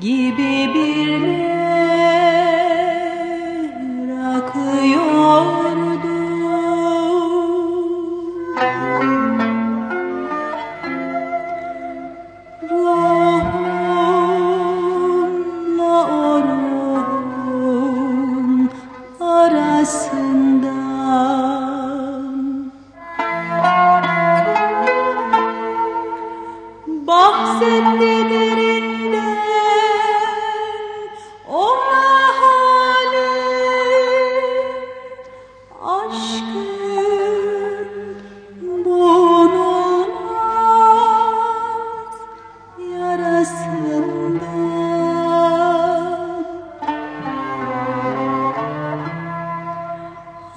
gibi bir ner akıyordu. Ruhumla o ruhun arasından Bahsetti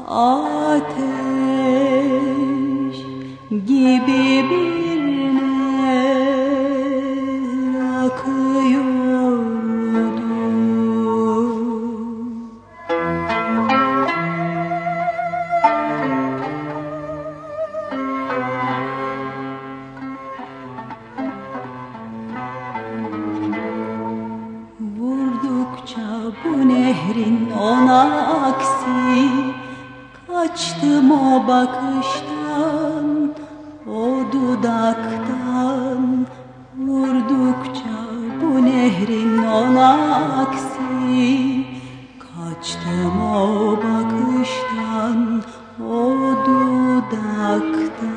Ateş gibi bir ner akıyordu. Vurdukça bu nehrin ona aksi Kaçtım o bakıştan, o dudaktan. Vurdukça bu nehrin ona aksi. Kaçtım o bakıştan, o dudaktan